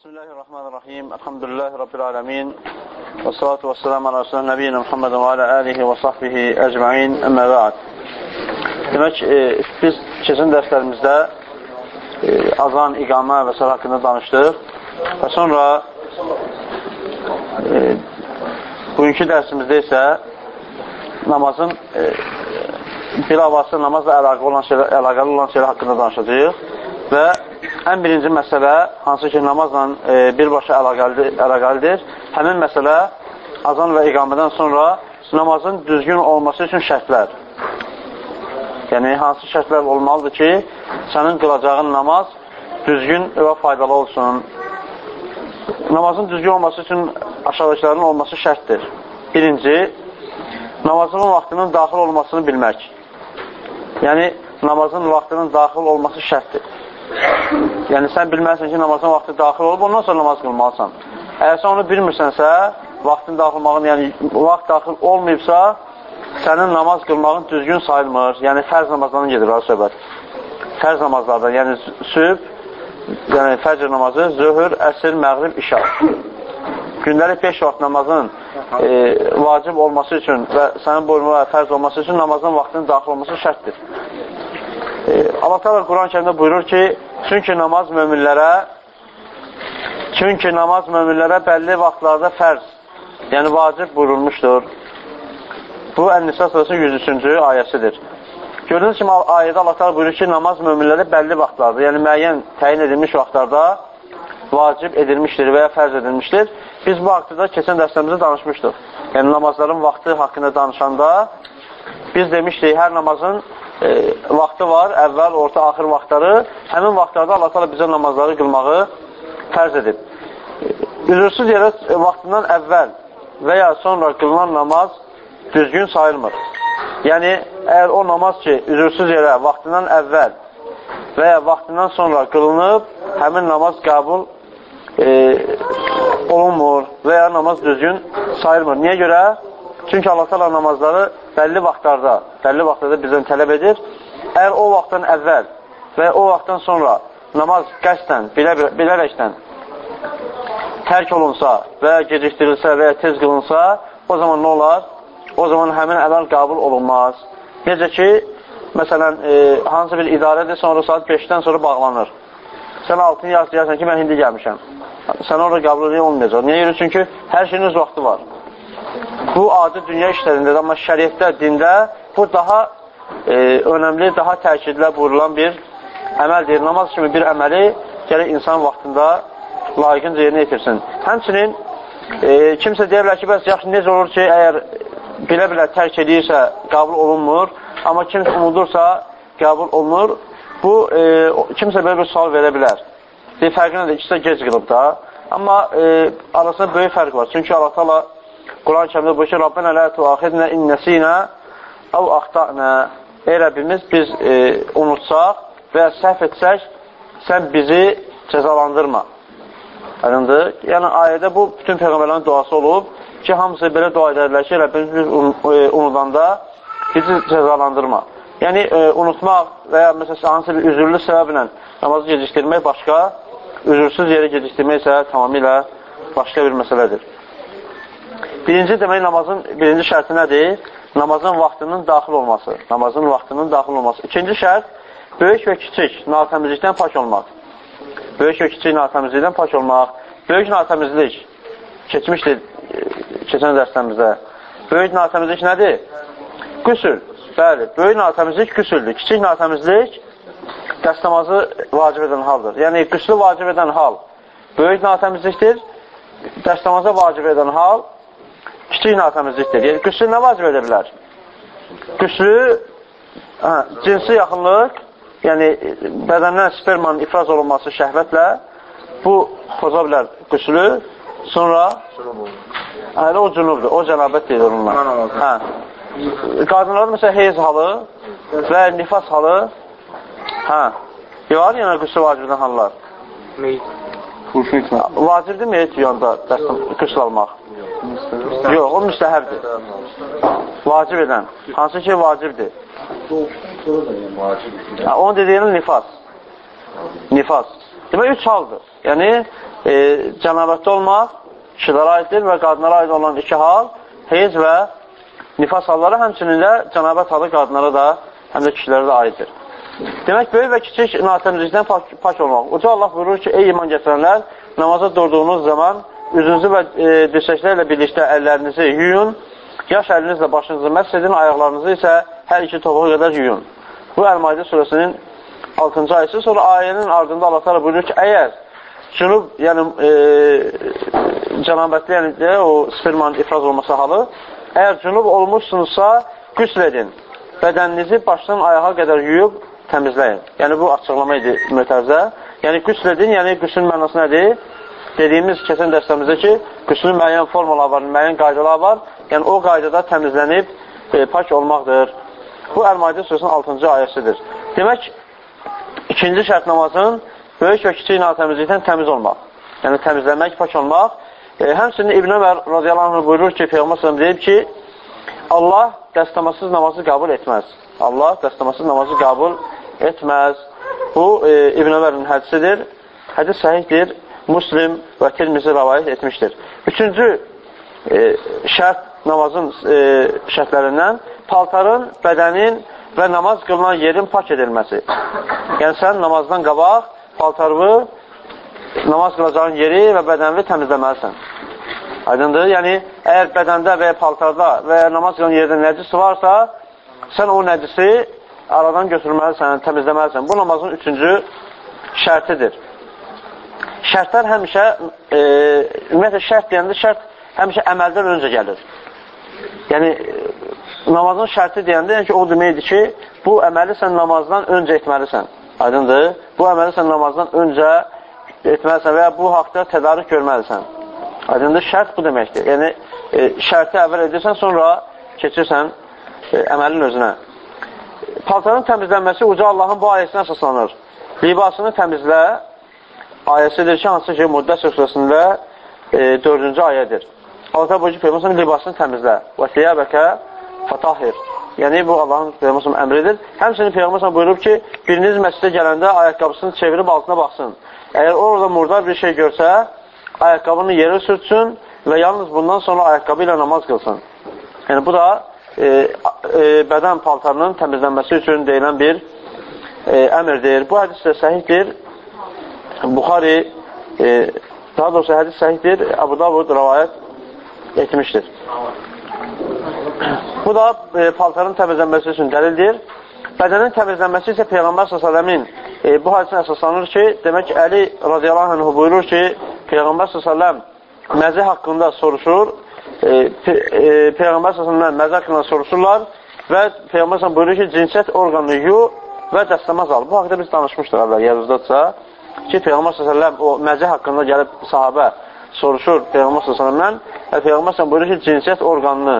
Bismillahirrahmanirrahim. Elhamdülillahi Rabbil alemin. Və salatu və selamu ala Resulü Nəbiyyina Muhammedin və alə alihi və sahbihi əcma'in. Əmmə bə'ad. Demək, e, biz keçən dərslərimizdə e, azan, iqamə və s. haqqında danışdıq. Və sonra e, bugünkü dərsimizdə isə namazın e, bilavası namazla əlaqəli olan şeylər, əlaqəli olan şeylər haqqında danışacağıq və ən birinci məsələ, hansı ki, namazla e, birbaşa əlaqəlidir, həmin məsələ azan və iqamədən sonra namazın düzgün olması üçün şərtlər. Yəni, hansı şərtlər olmalıdır ki, sənin qılacağın namaz düzgün və faydalı olsun. Namazın düzgün olması üçün aşağıdakıların olması şərtdir. Birinci, namazın vaxtının daxil olmasını bilmək. Yəni, namazın vaxtının daxil olması şərtdir. Yəni, sən bilməlisən ki, namazın vaxtı daxil olub, ondan sonra namaz qılmalısan. Əgər sən onu bilmirsənsə, vaxtın daxilmağın, yəni vaxt daxil olmayıbsa, sənin namaz qılmağın düzgün sayılmır. Yəni, fərz namazlardan gedir, var söhbət. Fərz namazlardan, yəni süb, yəni fəcr namazı, zöhür, əsr, məğrib, işa. Gündəlik 5 vaxt namazın e, vacib olması üçün və sənin boynuna fərz olması üçün namazın vaxtının daxil olması şərtdir. Allah Teala Quran-ı kərimdə buyurur ki, çünki namaz möminlərə çünki namaz möminlərə bəlli vaxtlarda fərz, yəni vacib buyurulmuşdur. Bu Ən-Nisa surəsinin 103-cü ayəsidir. Gördüyünüz kimi ayədə Allah Teala buyurur ki, namaz möminlərə bəlli vaxtlarda, yəni müəyyən təyin edilmiş vaxtlarda vacib edilmişdir və ya fərz edilmişdir. Biz bu haqqda keçən dərslərimizdə danışmışdıq. Yəni namazların vaxtı haqqında danışanda biz demişdik, hər namazın e, vaxtı var, əvvəl, orta, axır vaxtları. Həmin vaxtlarda Allah təala bizə namazları qılmağı fərz edib. Üzürsüz yerə vaxtından əvvəl və ya sonra qılınan namaz düzgün sayılmır. Yəni, əgər o namaz ki, üzürsüz yerə vaxtından əvvəl və ya vaxtından sonra qılınıb, həmin namaz qəbul e, olunmur və ya namaz düzgün sayılmır. Niyə görə? Çünki Allah təala namazları bəlli vaxtlarda, bəlli vaxtlarda bizdən tələb edir. Əgər o vaxtdan əvvəl və o vaxtdan sonra namaz qəsdən, bilə, bilərəkdən tərk olunsa və gecikdirilsə və ya tez qılınsa, o zaman nə olar? O zaman həmin əməl qəbul olunmaz. Necə ki, məsələn, e, hansı bir idarədir, sonra saat 5-dən sonra bağlanır. Sən altını yaz deyərsən ki, mən indi gəlmişəm. Sən orada qəbul olmayacaq. Niyə görə? Çünki hər şeyin öz vaxtı var. Bu adi dünya işlərindədir, amma şəriətdə, dində bu daha e, önəmli, daha təkidlə buyurulan bir əməldir. Namaz kimi bir əməli gəlir insan vaxtında layiqincə yerinə yetirsin. Həmçinin e, kimsə deyə bilər ki, bəs yaxşı necə olur ki, əgər bilə-bilə tərk edirsə qəbul olunmur, amma kimsə unudursa qəbul olunur. Bu, e, kimsə belə bir sual verə bilər. Bir fərqi nədir? İkisi də gec qılıb da. Amma e, arasında böyük fərq var. Çünki Allah-u Quran-ı kərimdə buyur ki, Rabbənə lə tuaxidnə innəsinə əv axta'nə Ey Rəbbimiz, biz e, unutsaq və ya səhv etsək, sən bizi cəzalandırma. Aydındır? Yəni, ayədə bu, bütün Peyğəmbərlərin duası olub ki, hamısı belə dua edərlər ki, Rəbbimiz biz e, unudanda bizi cəzalandırma. Yəni, e, unutmaq və ya məsələn, hansı bir üzürlü səbəblə namazı gecikdirmək başqa, üzürsüz yeri gecikdirmək isə tamamilə başqa bir məsələdir. Birinci demək namazın birinci şərti nədir? Namazın vaxtının daxil olması. Namazın vaxtının daxil olması. İkinci şərt böyük və kiçik natəmizlikdən pak olmaq. Böyük və kiçik natəmizlikdən pak olmaq. Böyük natəmizlik keçmişdir keçən dərslərimizdə. Böyük natəmizlik nədir? Qüsül. Bəli, böyük natəmizlik qüsüldür. Kiçik natəmizlik dəstəmazı vacib edən haldır. Yəni, qüslü vacib edən hal böyük natəmizlikdir. Dəstəmaza vacib edən hal kiçik natəmizlikdir. Yəni, qüslü nə vacib edə bilər? Qüslü hə, cinsi yaxınlıq, yəni bədəndən spermanın ifraz olunması şəhvətlə bu poza bilər qüslü, sonra hələ o cünubdur, o cənabət deyilir onunla. Hə. Qadınlarda məsələn heyz halı və nifas halı hə, var yəni qüslü vacib edən hallar. Meyit. Vacibdir meyit yuyanda qüsl almaq? Yox, o müstəhəbdir. Vacib edən. Hansı ki, vacibdir. Onu dediyinin nifas. Nifas. Demək, üç haldır. Yəni, e, cənabətdə olmaq kişilərə aiddir və qadınlara aid olan iki hal, heyz və nifas halları, həmçinin də cənabət halı qadınlara da, həm də kişilərə də aiddir. Demək, böyük və kiçik natəmizlikdən pak, pak olmaq. Uca Allah buyurur ki, ey iman gətirənlər, namaza durduğunuz zaman üzünüzü və e, dirsəklərlə birlikdə əllərinizi yuyun, yaş əlinizlə başınızı məhz edin, ayaqlarınızı isə hər iki topuğa qədər yuyun. Bu Əl-Maidə surəsinin 6-cı ayəsi. Sonra ayənin ardında Allah təala buyurur ki, əgər cünub, yəni e, cənabətli, yəni də, o spermanın ifraz olması halı, əgər cünub olmuşsunuzsa, qüsl edin. Bədəninizi başdan ayağa qədər yuyub təmizləyin. Yəni, bu açıqlama idi mütərzə. Yəni, qüsl edin, yəni qüslün mənası nədir? Dediyimiz keçən dərslərimizdə ki, qüslün müəyyən formalar var, müəyyən qaydalar var. Yəni, o qaydada təmizlənib e, pak olmaqdır. Bu, Əl-Maidə surəsinin 6-cı ayəsidir. Demək, ikinci şərt namazın böyük və kiçik natəmizlikdən təmiz olmaq. Yəni, təmizlənmək, pak olmaq. E, həmçinin İbn Ömər radiyallahu anh buyurur ki, Peyğəmbər deyib ki, Allah dəstəmasız namazı qəbul etməz. Allah dəstəmasız namazı qəbul etməz. Bu, e, İbn Ömərin hədisidir. Hədis səhihdir. Muslim və Tirmizi rəvayət etmişdir. Üçüncü e, şərt namazın e, şərtlərindən paltarın, bədənin və namaz qılınan yerin pak edilməsi. Yəni, sən namazdan qabaq paltarını, namaz qılacağın yeri və bədənini təmizləməlisən. Aydındır? Yəni, əgər bədəndə və ya paltarda və ya namaz qılan yerdə nəcis varsa, sən o nəcisi aradan götürməlisən, təmizləməlisən. Bu namazın üçüncü şərtidir. Şərtlər həmişə, e, ümumiyyətlə şərt deyəndə şərt həmişə əməldən öncə gəlir. Yəni, namazın şərti deyəndə, yəni ki, o deməkdir ki, bu əməli sən namazdan öncə etməlisən. Aydındır? Bu əməli sən namazdan öncə etməlisən və ya bu haqda tədarük görməlisən. Aydındır? Şərt bu deməkdir. Yəni, e, şərti əvvəl edirsən, sonra keçirsən e, əməlin özünə. Paltarın təmizlənməsi uca Allahın bu ayəsinə əsaslanır. Libasını təmizlə ayəsidir ki, hansı ki, Müddəssir surəsində e, dördüncü ayədir. Allah bu ki, Peyğəmbər libasını təmizlə. Və siyabəkə fatahir. Yəni, bu Allahın Peyğəmbər əmridir. Həmçinin Peyğəmbər buyurub ki, biriniz məscidə gələndə ayaqqabısını çevirib altına baxsın. Əgər orada murdar bir şey görsə, ayaqqabını yerə sürtsün və yalnız bundan sonra ayaqqabı ilə namaz qılsın. Yəni, bu da e, e, bədən paltarının təmizlənməsi üçün deyilən bir e, əmirdir. Bu hədis də səhihdir. Buxari, e, daha doğrusu hədis səhihdir. Abu Davud rəvayət etmişdir. Bu da e, paltarın təmizlənməsi üçün dəlildir. Bədənin təmizlənməsi isə Peyğəmbər s.ə.v-in e, bu hadisin əsaslanır ki, demək Əli radiyallahu anh buyurur ki, Peyğəmbər s.ə.v məzi haqqında soruşur e, pe e, Peyğəmbər səsəndən məzə haqqında soruşurlar və Peyğəmbər səsəndən buyurur ki, cinsət orqanını yu və dəstəmaz al. Bu haqda biz danışmışdıq əvvəl, yadınızdadsa ki, Peyğəmbər səsələm o məzə haqqında gəlib sahabə soruşur Peyğəmbər səsələmdən və Peyğəmbər səsələm buyurur ki, cinsət orqanını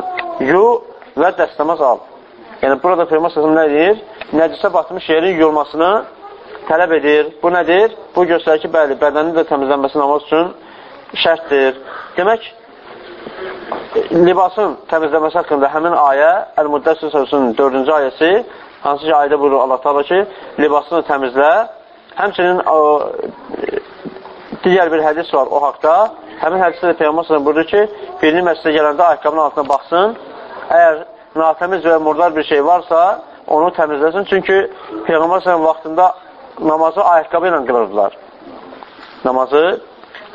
yu və dəstəmaz al. Yəni, burada Peyğəmbər səsələm nə deyir? Nəcisə batmış yerin yuyulmasını tələb edir. Bu nədir? Bu göstərir ki, bəli, bədənin də təmizlənməsi namaz üçün şərtdir. Demək, libasın təmizləməsi haqqında həmin ayə Əl-Müddəssir sözünün dördüncü ayəsi hansı ki ayədə buyurur Allah taala ki, libasını təmizlə. Həmçinin o, digər bir hədis var o haqda. Həmin hədisdə də Peyğəmbər sallallahu buyurur ki, birini məscidə gələndə ayaqqabının altına baxsın. Əgər natəmiz və murdar bir şey varsa, onu təmizləsin. Çünki Peyğəmbər sallallahu vaxtında namazı ayaqqabı ilə qılırdılar. Namazı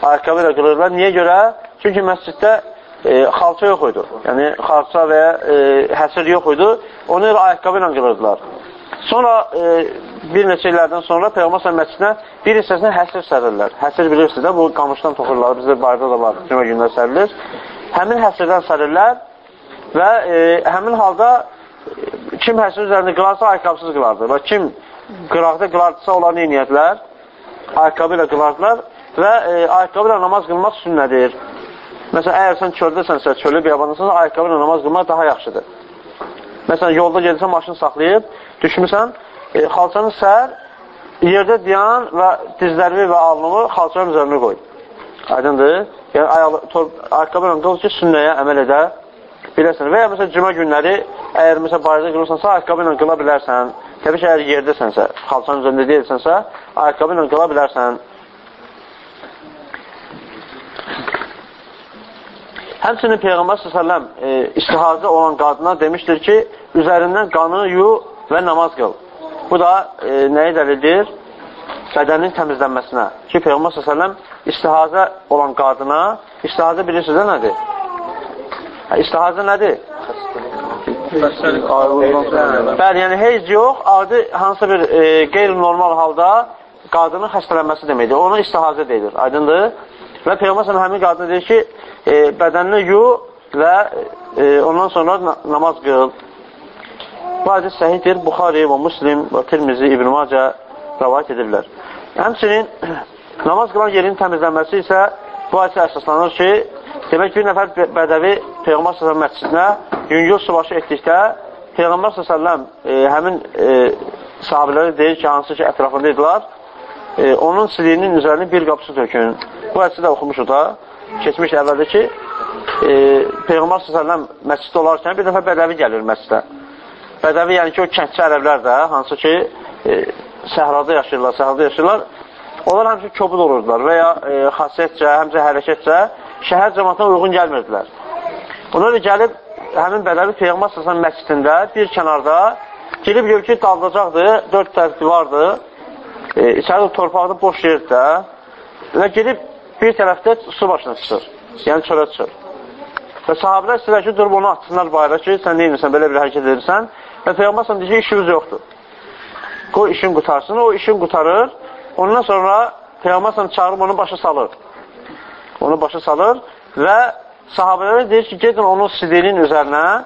ayaqqabı ilə qılırdılar. Niyə görə? Çünki məsciddə e, xalça yox idi. Yəni, xalça və ya e, həsir yox idi. Onu ayaqqabı ilə qılırdılar. Sonra e, bir neçə illərdən sonra Peyğəmbər məscidinə bir hissəsinə həsir sərirlər. Həsir bilirsiniz də, bu qamışdan toxurlar. Bizdə barda da var, cümə günlər sərilir. Həmin həsirdən sərirlər və e, həmin halda e, kim həsir üzərində qılarsa ayaqqabısız qılardı. Və kim qıraqda qılardısa onlar neyniyədilər? Ayaqqabı ilə qılardılar və e, ayaqqabı ilə namaz qılmaq sünnədir. Məsələn, əgər sən çöldəsənsə, çölü biyabandasınsa, ayaqqabı ilə namaz qılmaq daha yaxşıdır. Məsələn, yolda gedirsən, maşını saxlayıb, düşmüsən, e, xalçanı sər, yerdə dayan və dizlərimi və alnımı xalçanın üzərinə qoy. Aydındır? Yəni, ayalı, ayaqqabı ilə qıl ki, sünnəyə əməl edə bilərsən. Və ya, məsələn, cümə günləri, əgər, məsələn, bayırda qılırsansa, ayaqqabı ilə qıla bilərsən. Təbii ki, əgər yerdəsənsə, xalçanın üzərində deyilsənsə, ayaqqabı ilə qıla bilərsən. Həmçinin Peyğəmbər s.ə.v e, istihazı olan qadına demişdir ki, üzərindən qanı yu və namaz qıl. Bu da e, nəyə dəlildir? Bədənin təmizlənməsinə. Ki, Peyğəmbər s.ə.v istihazə olan qadına, istihazə bilirsiniz də nədir? İstihazə nədir? Bəli, yəni heyz yox, adi hansısa bir e, qeyri-normal halda qadının xəstələnməsi deməkdir. Ona istihazə deyilir. Aydındır? Və Peyğəmbər həmin qadına deyir ki, e, bədənini yu və e, ondan sonra namaz qıl. Bu hədis səhiddir. Buxari və Muslim və Tirmizi, İbn-i Macə rəvayət edirlər. Həmçinin namaz qılan yerin təmizlənməsi isə bu hadisə əsaslanır ki, demək bir nəfər bədəvi Peyğəmbər s.ə.v məscidinə yüngül subaşı etdikdə Peyğəmbər s.ə.v e, həmin e, sahabiləri deyir ki, hansı ki, ətrafında idilər, e, onun siliyinin üzərini bir qapısı tökün. Bu hədisi də oxumuşuq da, keçmiş əvvəldə ki, e, Peyğəmbər s.ə.v məsciddə olarkən bir dəfə bədəvi gəlir məscidə. Bədəvi, yəni ki, o kəndçi ərəblər də, hansı ki, e, səhrada yaşayırlar, səhrada yaşayırlar, onlar həmçə kobud olurdular və ya e, xasiyyətcə, həmçə hərəkətcə şəhər cəmatına uyğun gəlmirdilər. Ona görə gəlib, həmin bədəvi Peyğəmbər s.ə.v məscidində bir kənarda girib gör ki, daldacaqdır, dörd tərəf divardır, e, içəri torpaqda boş yerdə və gedib bir tərəfdə su başına çıxır. Yəni çölə çıxır. Və sahabilər istəyirlər ki, durub onu atsınlar bayra ki, sən neyinirsən, belə bir hərəkət edirsən və Peyğəmbər sən deyir ki, işimiz yoxdur. Qoy işin qutarsın, o işin qutarır. Ondan sonra Peyğəmbər sən çağırıb onu başa salır. Onu başa salır və sahabələrə deyir ki, gedin onun sidilin üzərinə,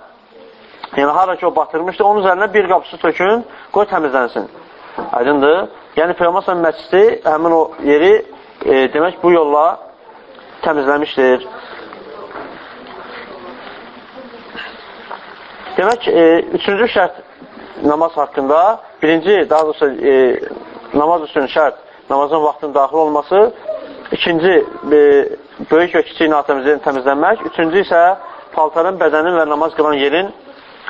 yəni hara ki o batırmışdı, onun üzərinə bir qapısı tökün, qoy təmizlənsin. Aydındır. Yəni Peyğəmbər məscidi həmin o yeri e, demək bu yolla təmizləmişdir. Demək, e, üçüncü şərt namaz haqqında, birinci, daha doğrusu e, namaz üçün şərt namazın vaxtının daxil olması, ikinci, e, böyük və kiçik natəmizliyin təmizlənmək, üçüncü isə paltarın, bədənin və namaz qılan yerin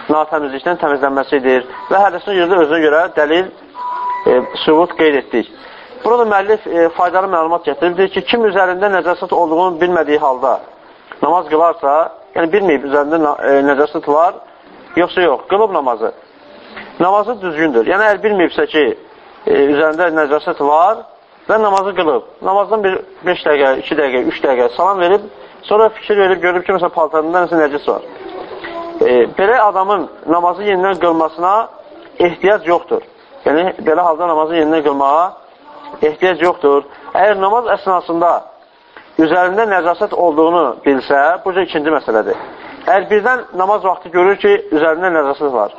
natəmizlikdən təmizlənməsidir. Və hədəsin yürüdə özünə görə dəlil e, sübut qeyd etdik. Burada müəllif e, faydalı məlumat gətiribdir ki, kim üzərində nəcəsət olduğunu bilmədiyi halda namaz qılarsa, yəni bilməyib üzərində e, nəcəsət var, yoxsa yox, qılıb namazı. Namazı düzgündür. Yəni, əgər bilməyibsə ki, e, üzərində nəcəsət var və namazı qılıb, namazdan bir 5 dəqiqə, 2 dəqiqə, 3 dəqiqə salam verib, sonra fikir verib, görüb ki, məsələn, paltarında nəsə nəcəs var. E, belə adamın namazı yenidən qılmasına ehtiyac yoxdur. Yəni, belə halda namazı yerinə qılmağa ehtiyac yoxdur. Əgər namaz əsnasında üzərində nəcasət olduğunu bilsə, bu cür ikinci məsələdir. Əgər birdən namaz vaxtı görür ki, üzərində nəcasət var.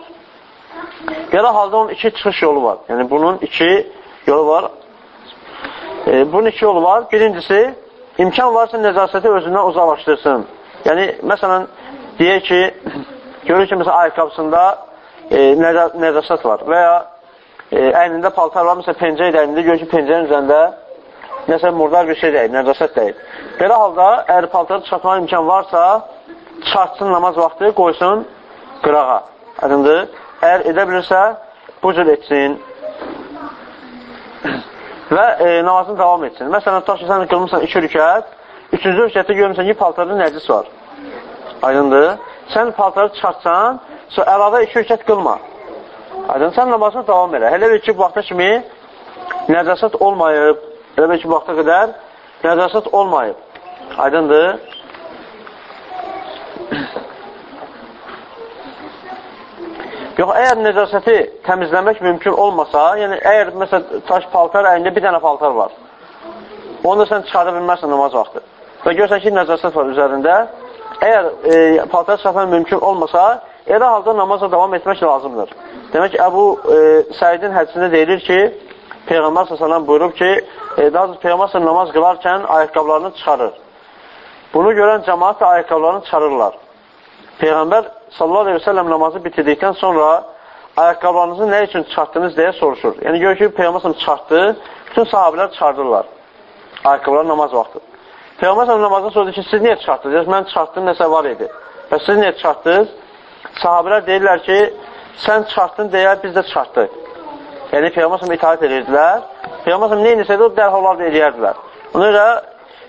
Belə halda onun iki çıxış yolu var. Yəni, bunun iki yolu var. E, bunun iki yolu var. Birincisi, imkan varsa nəcasəti özündən uzaqlaşdırsın. Yəni, məsələn, deyək ki, görür ki, məsələn, ayaqqabısında e, nəcasət var və ya e, əynində paltar var, məsələn, pencək əynində, gör ki, pencəyin üzərində nəsə murdar bir şey deyil, nəcəsət deyil. Belə halda, əgər paltarı çıxartmaq imkan varsa, çıxartsın namaz vaxtı, qoysun qırağa. Aydındır. Əgər edə bilirsə, bu cür etsin və e, namazını davam etsin. Məsələn, tutaq ki, sən qılmışsan iki rükət, üçüncü rükətdə görmüsən ki, paltarda nəcis var. Aydındır. Sən paltarı çıxartsan, sonra əlavə iki rükət qılma. Aydın, sən namazına davam elə. Hələ bir ki, bu vaxta kimi nəcəsət olmayıb, elə bir ki, bu vaxta qədər nəcəsət olmayıb. Aydındır. Yox, əgər necasəti təmizləmək mümkün olmasa, yəni əgər məsələn taş paltar əlində bir dənə paltar var, onu da sən çıxarda bilmərsən namaz vaxtı və görsən ki, necasət var üzərində, əgər e, paltar çıxartmaq mümkün olmasa, elə halda namaza davam etmək lazımdır. Demək ki, Əbu e, Səidin hədisində deyilir ki, Peyğəmbər s.ə.v buyurub ki, e, daha Peyğəmbər s.ə.v namaz qılarkən ayaqqablarını çıxarır. Bunu görən cəmaat da ayaqqablarını çıxarırlar. Peyğəmbər s.ə.v namazı bitirdikdən sonra ayaqqablarınızı nə üçün çıxartdınız deyə soruşur. Yəni, gör ki, Peyğəmbər s.ə.v çıxartdı, bütün sahabilər çıxardırlar. Ayaqqablar namaz vaxtı. Peyğəmbər s.ə.v namazdan sordu ki, siz niyə çıxartdınız? Mən çıxartdım, nəsə var idi. Və siz niyə çıxartdınız? Sahabilər deyirlər ki, sən çıxartdın deyə biz də çıxartdıq. Yəni, Peyğəmbər itaat edirdilər. Peyğəmbər nə inisədə o dərhal onlar da eləyərdilər. Ona görə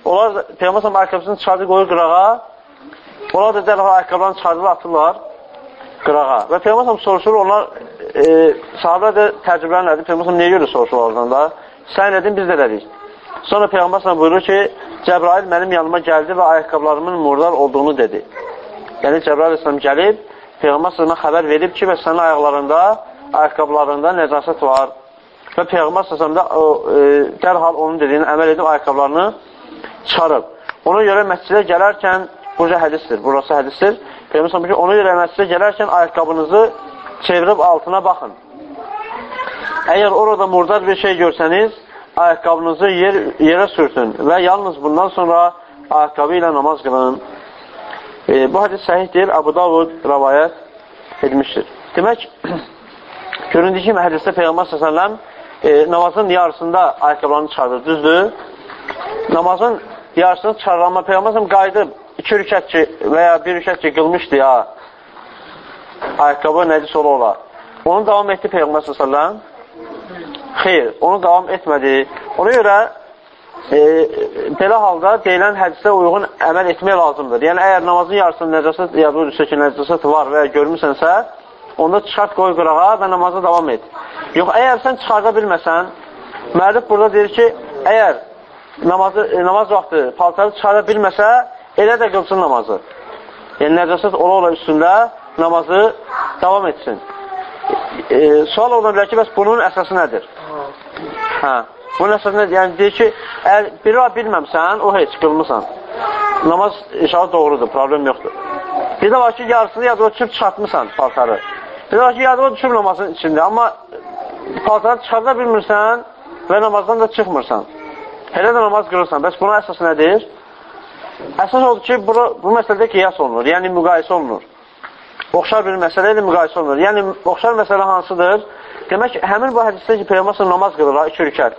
onlar Peyğəmbər ayaqqabısını çıxardı qoyur qırağa Onlar da dərhal ayaqqablarını çıxardırlar, atırlar qırağa. Və Peyğəmbər soruşur, onlar e, sahabə də təcrübələr nədir? Peyğəmbər niyə görə soruşur oradan da? Sən edin, biz də elədik. Sonra Peyğəmbər buyurur ki, Cəbrail mənim yanıma gəldi və ayaqqablarımın murdar olduğunu dedi. Yəni Cəbrail İslam gəlib, Peyğəmbər sələmə xəbər verib ki, və sənin ayaqlarında, ayaqqablarında nəcasət var. Və Peyğəmbər sələmdə e, dərhal onun dediyini əməl edib ayaqqablarını çıxarıb. Ona görə məscidə gələrkən, burca hədisdir, burası hədisdir. Peyğəmbər ki, ona görə məscidə gələrkən ayaqqabınızı çevirib altına baxın. Əgər orada murdar bir şey görsəniz, ayaqqabınızı yer, yerə sürtün və yalnız bundan sonra ayaqqabı ilə namaz qılın. E, bu hadis səhihdir, Abu Davud rəvayət etmişdir. Demək, göründüyü kimi hədisdə Peyğəmbər s.ə.v e, namazın yarısında ayaqqablarını çıxardır, düzdür? Namazın yarısını çıxarır, amma Peyğəmbər qayıdıb iki rükət ki, və ya bir rükət ki, qılmışdı ya, ayaqqabı nəcis ola ola. Onu davam etdi Peyğəmbər s.ə.v. Xeyr, onu davam etmədi. Ona görə e, belə halda deyilən hədisə uyğun əməl etmək lazımdır. Yəni, əgər namazın yarısında nəcəsət, ya bu ki, nəcəsət var və ya görmürsənsə, onda çıxart qoy qırağa və namaza davam et. Yox, əgər sən çıxarda bilməsən, müəllif burada deyir ki, əgər namazı, e, namaz vaxtı paltarı çıxarda bilməsə, elə də qılsın namazı. Yəni, nəcəsət ola-ola üstündə namazı davam etsin. E, sual ola bilər ki, bəs bunun əsası nədir? Hə. Bunun əsası nədir? Yəni, deyir ki, əgər bir var bilməmsən, o heç qılmısan. Namaz inşallah doğrudur, problem yoxdur. Bir də var ki, yarısını yadıma düşüb çıxartmısan paltarı. Bir də var ki, yadıma düşüb namazın içində, amma paltarı çıxarda bilmirsən və namazdan da çıxmırsan. Elə də namaz qırırsan. Bəs buna əsas nədir? Əsas odur ki, bu, bu məsələdə qiyas olunur, yəni müqayisə olunur. Oxşar bir məsələ ilə müqayisə olunur. Yəni, oxşar məsələ hansıdır? Demək, həmin bu hədisdə ki, Peyğəmbər namaz qılırlar, iki rükət.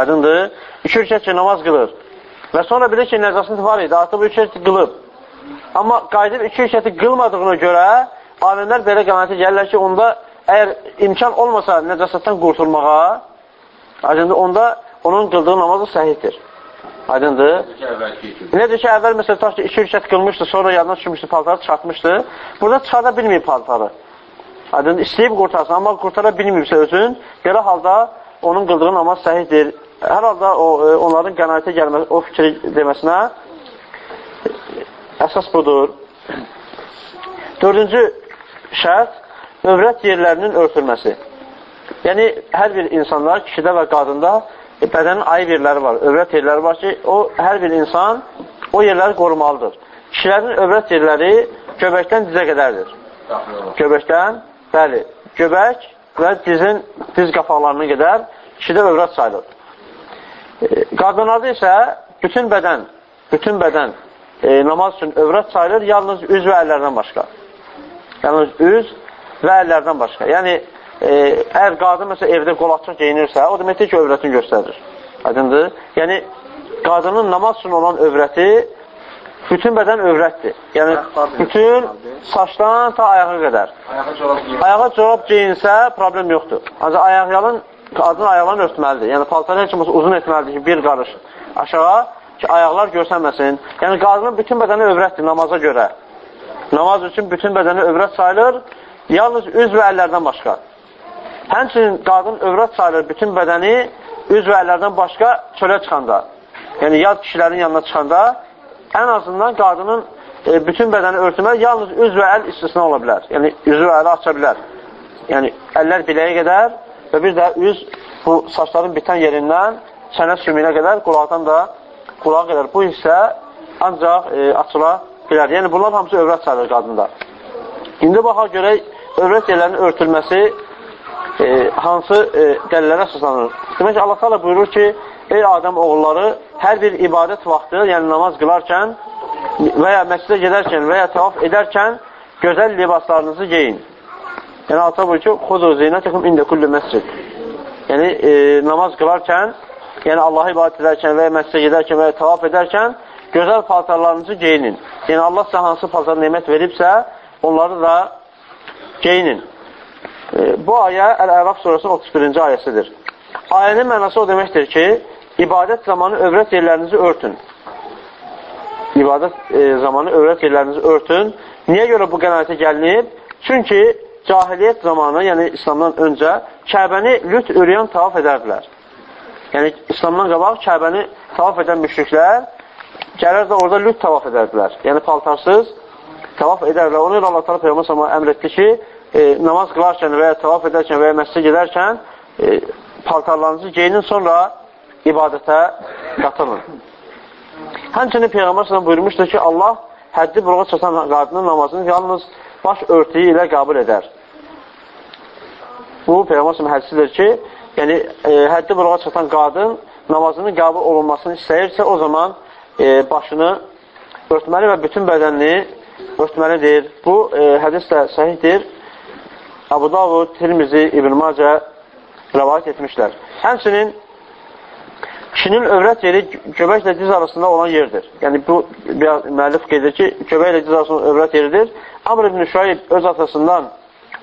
Aydındır. İki rükət ki, namaz qılır. Və sonra bilir ki, nəzasət var idi, artıq iki rükət qılıb. Amma qayıdıb iki rükəti qılmadığına görə alimlər belə qənaətə gəlirlər ki, onda əgər imkan olmasa nəcasətdən qurtulmağa, aydındır, onda onun qıldığı namazı səhiddir. Aydındır? Necə ki, əvvəl məsələn, tutaq ki, iki rükət qılmışdı, sonra yadına düşmüşdü, paltarı çıxartmışdı. Burada çıxarda bilməyib paltarı. Aydındır, istəyib qurtarsın, amma qurtara bilməyibsə özün, belə halda onun qıldığı namaz səhihdir. Hər halda o, e, onların qənaətə gəlməsi, o fikri deməsinə əsas budur. Dördüncü şərt, övrət yerlərinin örtülməsi. Yəni, hər bir insanlar, kişidə və qadında e, bədənin ayıb yerləri var, övrət yerləri var ki, o hər bir insan o yerləri qorumalıdır. Kişilərin övrət yerləri göbəkdən dizə qədərdir. Göbəkdən, bəli, göbək və dizin, diz qafaqlarına qədər kişidə övrət sayılır. E, qadınlarda isə bütün bədən, bütün bədən e, namaz üçün övrət sayılır, yalnız üz və əllərdən başqa. Yalnız üz və əllərdən başqa. Yəni, e, əgər qadın məsələn evdə qolaqçıq geyinirsə, o deməkdir ki, övrətini göstərir. Aydındır? Yəni, qadının namaz üçün olan övrəti bütün bədən övrətdir. Yəni, bütün saçdan ta ayağa qədər. Ayağa corab geyinsə, problem yoxdur. Ancaq ayaqyalın, qadın ayaqlarını örtməlidir. Yəni, paltarı heç uzun etməlidir ki, bir qarış aşağı ki, ayaqlar görsənməsin. Yəni, qadının bütün bədəni övrətdir namaza görə. Namaz üçün bütün bədəni övrət sayılır, yalnız üz və əllərdən başqa. Həmçinin qadın övrət sayılır bütün bədəni üz və əllərdən başqa çölə çıxanda, yəni yad kişilərin yanına çıxanda, ən azından qadının e, bütün bədəni örtülmək yalnız üz və əl istisna ola bilər. Yəni, üzü və əli aça bilər. Yəni, əllər biləyə qədər və bir də üz bu saçların bitən yerindən çənə sümüyünə qədər, qulaqdan da qulağa qədər. Bu hissə ancaq e, açıla bilər. Yəni, bunlar hamısı övrət sayılır qadında. İndi baxaq görək, övrət yerlərinin örtülməsi e, hansı e, dəlillərə əsaslanır? Demək ki, Allah təala buyurur ki, ey Adəm oğulları, hər bir ibadət vaxtı, yəni namaz qılarkən və ya məscidə gedərkən və ya tavaf edərkən gözəl libaslarınızı geyin. Yəni Allah buyurur ki, xudu zeynətəkum ində kullu məscid. Yəni e, namaz qılarkən, yəni Allahı ibadət edərkən və ya məscidə gedərkən və ya tavaf edərkən gözəl paltarlarınızı geyinin. Yəni Allah sizə hansı paltar nemət veribsə, onları da geyinin. Bu ayə Əl-Əraf surasının 31-ci ayəsidir. Ayənin mənası o deməkdir ki, ibadət zamanı övrət yerlərinizi örtün. ibadət e, zamanı övrət yerlərinizi örtün. Niyə görə bu qənaətə gəlinib? Çünki cahiliyyət zamanı, yəni İslamdan öncə Kəbəni lüt üryan tavaf edərdilər. Yəni İslamdan qabaq Kəbəni tavaf edən müşriklər gələr də orada lüt tavaf edərdilər. Yəni paltarsız tavaf edərdilər. Onu Allah təala Peyğəmbər sallallahu əmr etdi ki, e, namaz qılarkən və ya tavaf edərkən və ya məscidə gedərkən e, paltarlarınızı geyinin sonra ibadətə qatılın. Həmçinin Peyğəmbər sallallahu buyurmuşdur ki, Allah həddi buruğa çatan qadının namazını yalnız baş örtüyü ilə qəbul edər. Bu Peyğəmbər sallallahu hədisidir ki, yəni e, həddi buruğa çatan qadın namazının qəbul olunmasını istəyirsə, o zaman e, başını örtməli və bütün bədənini örtməlidir. Bu e, hədis də səhihdir. Abu Davud, Tirmizi, İbn Macə rəvayət etmişlər. Həmçinin kişinin övrət yeri göbəklə diz arasında olan yerdir. Yəni, bu müəllif qeyd edir ki, göbəklə diz arasında övrət yeridir. Amr ibn Şüayb öz atasından,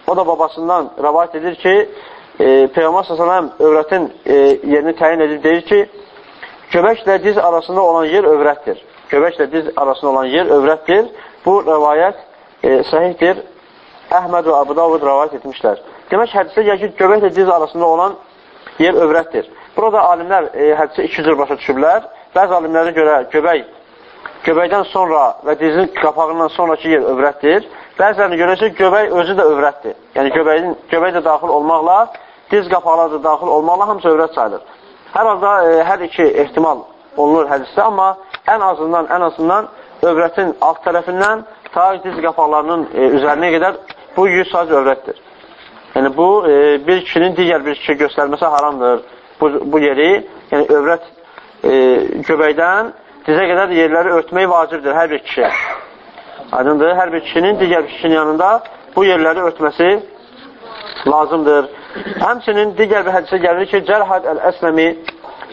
o da babasından rəvayət edir ki, e, Peyğəmbər s.ə.v övrətin e, yerini təyin edir, deyir ki, göbəklə diz arasında olan yer övrətdir. Göbəklə diz arasında olan yer övrətdir. Bu rəvayət e, səhihdir. Əhməd və Abu Davud rəvayət etmişlər. Demək, hədisdə gəlir ki, göbəklə diz arasında olan yer övrətdir. Burada alimlər e, hədisi iki cür başa düşüblər. Bəzi alimlərə görə göbək, göbəkdən sonra və dizin qapağından sonraki yer övrətdir. Bəzilərinə görə isə göbək özü də övrətdir. Yəni göbəyin, göbək də daxil olmaqla, diz qapaqları da daxil olmaqla hamısı övrət sayılır. Hər halda e, hər iki ehtimal olunur hədisdə, amma ən azından, ən azından övrətin alt tərəfindən ta diz qapaqlarının e, üzərinə qədər bu yüz sadəcə övrətdir. Yəni bu e, bir kişinin digər bir kişi göstərməsi haramdır. Bu, bu yeri, yəni övrət e, göbəkdən dizə qədər yerləri örtmək vacibdir hər bir kişiyə. Aydındır, hər bir kişinin digər bir kişinin yanında bu yerləri örtməsi lazımdır. Həmçinin digər bir hədisə gəlir ki, Cərhad əl-Əsləmi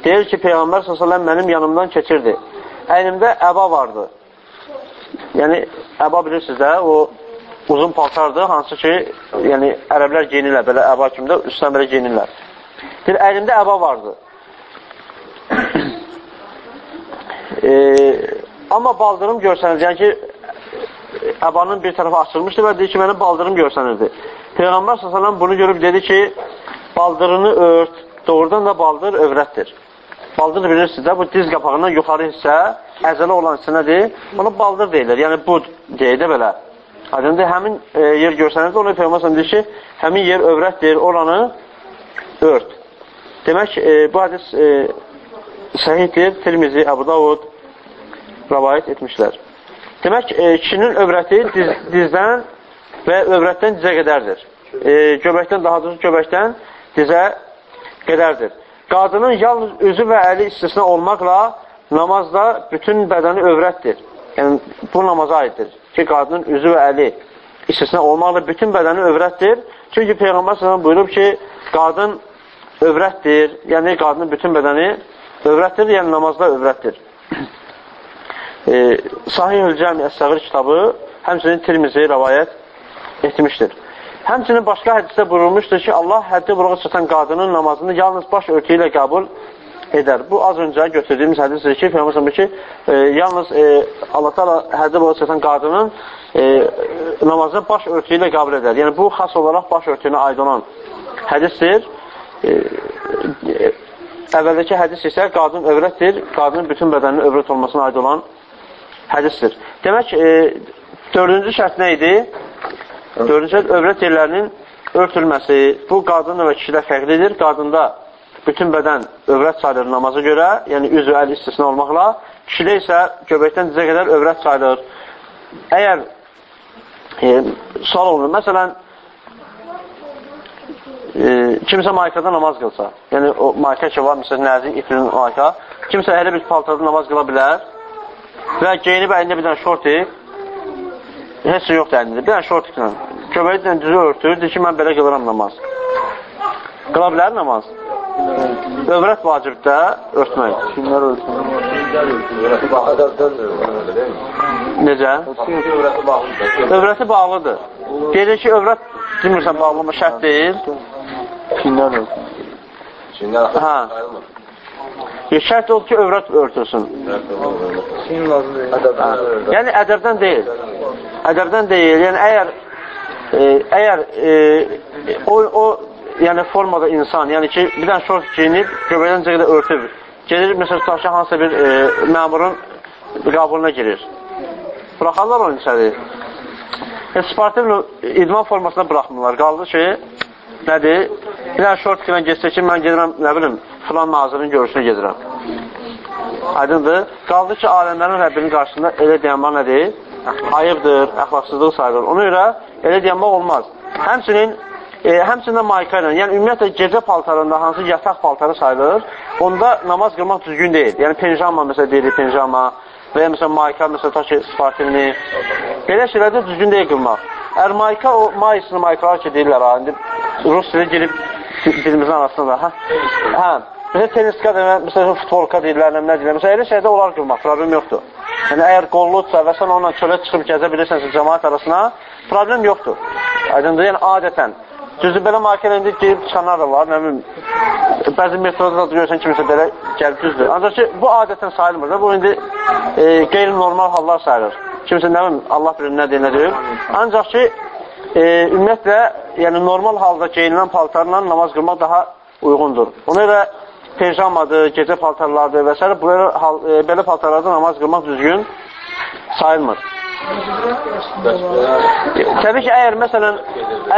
deyir ki, Peyğəmbər s.ə.v mənim yanımdan keçirdi. Əynimdə əba vardı. Yəni, əba bilirsiniz də, o uzun paltardır, hansı ki, yəni ərəblər geyinirlər, belə əba kimdə, üstdən belə geyinirlər. Bir əlində əba vardı. e, amma baldırım görsənirdi, yəni ki, əbanın bir tərəfi açılmışdı və deyir ki, mənim baldırım görsənirdi. Peyğəmbər s.ə.v bunu görüb dedi ki, baldırını ört, doğrudan da baldır övrətdir. Baldır bilirsiniz də, bu diz qapağından yuxarı hissə, əzələ olan hissə nədir? Ona baldır deyilir, yəni bu deyir də belə. Aydındır, həmin e, yer görsənirsə, onu Peyğəmbər deyir ki, həmin yer övrətdir, oranı ört. Demək, e, bu hədis e, səhiddir, Tirmizi, Əbu Davud rəvayət etmişlər. Demək, e, kişinin övrəti diz, dizdən və övrətdən dizə qədərdir. E, göbəkdən, daha doğrusu göbəkdən dizə qədərdir. Qadının yalnız üzü və əli istisna olmaqla namazda bütün bədəni övrətdir. Yəni, bu namaza aiddir ki, qadının üzü və əli istisna olmaqla bütün bədəni övrətdir. Çünki Peyğəmbər s.ə.v buyurub ki, qadın övrətdir, yəni qadının bütün bədəni övrətdir, yəni namazda övrətdir. e, Sahih-ül Cəmi Əs-Səğir kitabı həmçinin Tirmizi rəvayət etmişdir. Həmçinin başqa hədisdə buyurulmuşdur ki, Allah həddi buruğa çatan qadının namazını yalnız baş örtüyü ilə qəbul edər. Bu az öncə götürdüyümüz hədisdir ki, Peyğəmbər ki, e, yalnız e, Allah Taala həddə boyu çatan qadının e, namazını baş örtüyü ilə qəbul edər. Yəni bu xas olaraq baş örtüyünə aid olan hədisdir. E, e, əvvəldəki hədis isə qadın övrətdir, qadının bütün bədəninin övrət olmasına aid olan hədisdir. Demək, e, dördüncü şərt nə idi? Dördüncü şərt övrət yerlərinin örtülməsi. Bu, qadın və kişidə fərqlidir. Qadında bütün bədən övrət sayılır namaza görə, yəni üz və əl istisna olmaqla, kişidə isə göbəkdən dizə qədər övrət sayılır. Əgər e, sual olunur, məsələn, e, kimsə maykada namaz qılsa, yəni o mayka ki var, məsələn, nəzik, ifrin mayka, kimsə elə bir paltada namaz qıla bilər və geyinib əlində bir dənə şorti, heç şey yoxdur əlində, bir dənə şortiklə, göbəyi düzü örtür, deyir ki, mən belə qılıram namaz. Qıla bilər namaz? Övrət vacibdə örtmək. Kimlər örtmək? Necə? Övrəti bağlıdır. Deyir ki, övrət demirsən bağlama şərt deyil. Kimlər örtmək? Hə. Şərt odur ki, övrət örtülsün. Yəni ədəbdən deyil. Ədəbdən deyil. Yəni əgər e, əgər e, o, o yəni formada insan, yəni ki, bir dənə şort giyinib, göbəkdən cəqdə örtüb, gedir, məsələn, tutaq ki, hansısa bir e, məmurun qabuluna girir. Buraxarlar onu içəri. E, sportiv idman formasına buraxmırlar. Qaldı ki, nədir? Bir dənə şort ilə geçsə ki, mən gedirəm, nə bilim, filan nazirin görüşünə gedirəm. Aydındır. Qaldı ki, aləmlərin Rəbbinin qarşısında elə deyənmə nədir? Ayıbdır, əxlaqsızlıq sayılır. Ona görə elə deyənmək olmaz. Həmçinin e, həmçinin mayka ilə, yəni ümumiyyətlə gecə paltarında hansı yataq paltarı sayılır, onda namaz qılmaq düzgün deyil. Yəni penjama məsələn deyilir, penjama və ya məsələn mayka, məsələn ta ki, sportivni. Belə şeylərdə düzgün deyil qılmaq. Əgər mayka, o mayısını maykalar ki deyirlər ha, indi Rus dili girib dilimizin arasında. Hə, hə. Məsələn, teniska demə, məsələn, futbolka deyirlər, nə deyirlər. Məsələn, elə şeydə olar qılmaq, problem yoxdur. Yəni, əgər qolludsa və sən onunla çölə çıxıb gəzə bilirsənsə cəmaat arasına, problem yoxdur. Aydındır, yəni adətən. Düzdür, belə markələ indi geyib çıxanlar da var, nə bilim, bəzi metroda da görürsən kimisə belə gəlib düzdür. Ancaq ki, bu adətən sayılmır da, bu indi e, qeyri-normal hallar sayılır. Kimsə nə bilim, Allah bilir nə deyir, nə deyir. Ancaq ki, e, ümumiyyətlə, yəni normal halda geyinilən paltarla namaz qılmaq daha uyğundur. Ona görə pejamadır, gecə paltarlardır və s. Belə, hal, e, belə paltarlarda namaz qılmaq düzgün sayılmır. Təbii ki, əgər məsələn,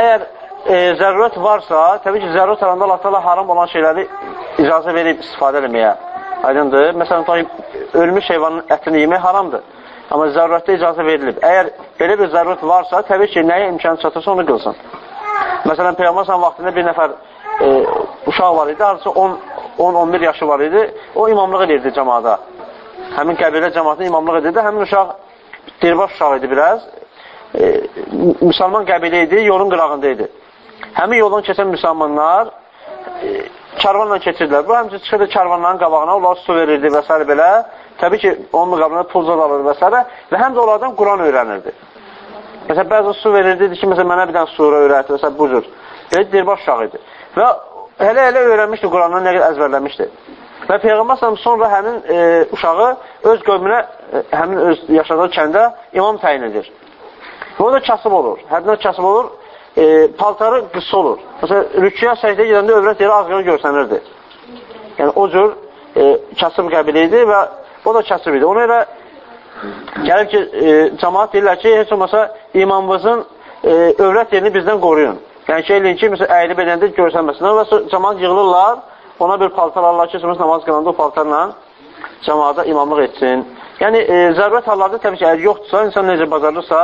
əgər e, zərurət varsa, təbii ki, zərurət aranda Allah təala haram olan şeyləri icazə verib istifadə etməyə. Aydındır? Məsələn, ölmüş heyvanın ətini yemək haramdır. Amma zərurətdə icazə verilib. Əgər belə bir zərurət varsa, təbii ki, nəyə imkan çatırsa onu qılsın. Məsələn, Peyğəmbər vaxtında bir nəfər e, uşaq var idi, hardasa 10-11 yaşı var idi. O imamlıq edirdi cəmada. Həmin qəbilə cəmatına imamlıq edirdi. Həmin uşaq dirbaş uşaq idi biraz. E, müsəlman qəbilə idi, yolun qırağında idi. Həmin yoldan keçən müsəlmanlar e, karvanla keçirdilər. Bu həmçə çıxırdı karvanların qabağına, onlar su verirdi və s. belə. Təbii ki, onun müqabilində pul alırdı və s. Və həm də onlardan Quran öyrənirdi. Məsələn, bəzi su verirdi, ki, məsələn, mənə bir dənə sura öyrəti və s. bu cür. Belə dirbaş uşaq idi. Və hələ-hələ öyrənmişdi, Qurandan nə qədər əzbərləmişdi. Və Peyğəmbər səhəm sonra həmin e, uşağı öz qövmünə, e, həmin öz yaşadığı kəndə imam təyin edir. Və o da kasıb olur. Həddən kasıb olur e, paltarı qısa olur. Məsələn, rüküyə səcdə gedəndə övrət yeri qana görsənirdi. Yəni, o cür e, kasıb qəbili idi və o da kasıb idi. Ona görə gəlib ki, e, cəmaat deyirlər ki, heç olmasa imamımızın e, övrət yerini bizdən qoruyun. Yəni ki, eləyin ki, məsələn, əyilib edəndə görsənməsinlər və cəmaat yığılırlar, ona bir paltar alırlar ki, namaz qılanda o paltarla cəmaata imamlıq etsin. Yəni, e, zərurət hallarda təbii ki, əgər yoxdursa, insan necə bacarırsa,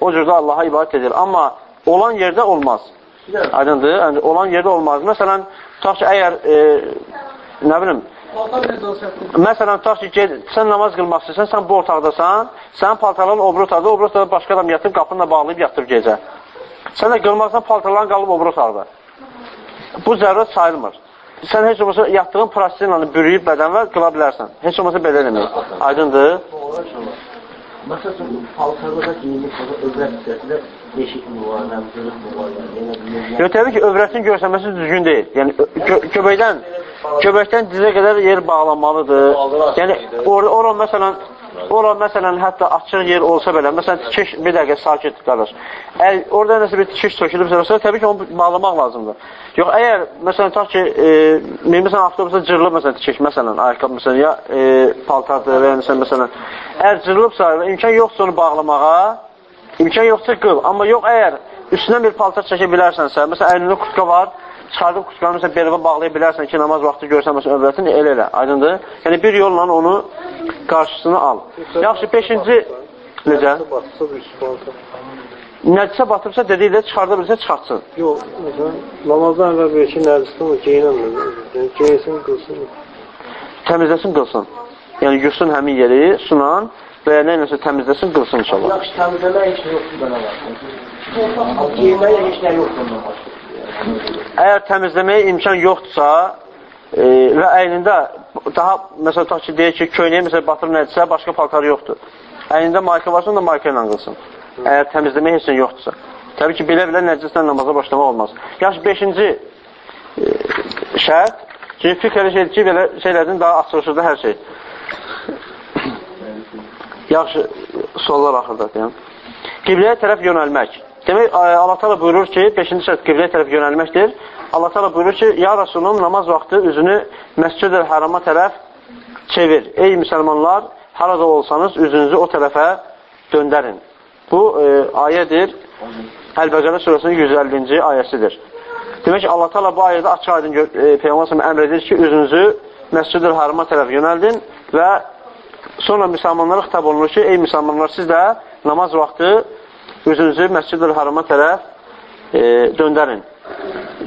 o cürdə Allaha ibadət edir. Amma olan yerdə olmaz. Aydındır? Yəni, olan yerdə olmaz. Məsələn, tutaq ki, əgər, e, nə bilim, Məsələn, tutaq ki, sən namaz qılmaq istəyirsən, sən bu otaqdasan, sənin paltarların o bir otaqda, o bir otaqda başqa adam yatıb, qapını bağlayıb yatıb gecə. Sən də qılmaqsan, paltarların qalıb o bir otaqda. Bu zərurət sayılmır. Sən heç olmasa yatdığın proseslə bürüyüb bədən və qıla bilərsən. Heç olmasa belə demək. Aydındır? Məsələn, paltarlığa geyinib övrət hissəsində deşik mi var, nəmzırıq mı var? Yəni, Yox, təbii ki, övrətin görsənməsi düzgün deyil. Yəni, gö göbəkdən, göbəkdən dizə qədər yer bağlanmalıdır. Yəni, orada, ora məsələn, ora məsələn, hətta açıq yer olsa belə, məsələn, tikiş, bir dəqiqə sakit qardaş. Əgər orada nəsə bir tikiş sökülübsə, təbii ki, onu bağlamaq lazımdır. Yox, əgər, məsələn, tutaq ki, e, məsələn, avtobusda cırılıb, məsələn, tikiş, məsələn, ayaqqabı, məsələn, ya e, paltardır və ya məsələn, məsələn, əgər cırılıbsa imkan yoxsa onu bağlamağa, imkan yoxsa qıl. Amma yox, əgər üstünə bir paltar çəkə bilərsənsə, məsələn, əynində kurtka var, çıxardıb kutqanı məsələn belimə bağlaya bilərsən ki, namaz vaxtı görsən məsələn övrətin elə elə, aydındır? Yəni bir yolla onu qarşısını al. Yaxşı, 5-ci necə? Nəcisə batıbsa dedikdə çıxarda bilsə çıxartsın. Yox, məsələn, namazdan əvvəl bir iki nəcisdən o geyinəmir. Yəni, geyinsin, qılsın. Təmizləsin, qılsın. Yəni yusun həmin yeri sunan və ya nə ilə təmizləsin, qılsın inşallah. Yaxşı, təmizləmək heç yoxdur bana var. Geyinməyə heç nə yoxdur ondan başqa. Əgər təmizləməyə imkan yoxdursa e, və əynində daha, məsələn, tutaq ki, deyək ki, köynəyə məsələn, batırıb nədirsə, başqa paltarı yoxdur. Əynində marka varsa, onda marka ilə qılsın. Əgər təmizləməyə heç yoxdursa. Təbii ki, bilə-bilə nəcislə namaza başlamaq olmaz. Yaxşı, beşinci e, şərt, Çünki fiqh elə şeydir ki, belə şeylərdən daha açılışıdır hər şey. Yaxşı, suallar axırda deyəm. Qibləyə tərəf yönəlmək. Demək, Allah təala buyurur ki, 5-ci şərt qibləyə tərəf yönəlməkdir. Allah təala buyurur ki, ya Rasulum namaz vaxtı üzünü Məscid-i Hərama tərəf çevir. Ey müsəlmanlar, harada olsanız üzünüzü o tərəfə döndərin. Bu e, ayədir. Əl-Bəqərə surəsinin 150-ci ayəsidir. Demək ki, Allah təala bu ayədə açıq aydın e, Peyğəmbər əmr edir ki, üzünüzü Məscid-i Hərama tərəf yönəldin və Sonra müsəlmanlara xitab olunur ki, ey müsəlmanlar, siz də namaz vaxtı üzünüzü Məscid-ül Harama tərəf e, döndərin.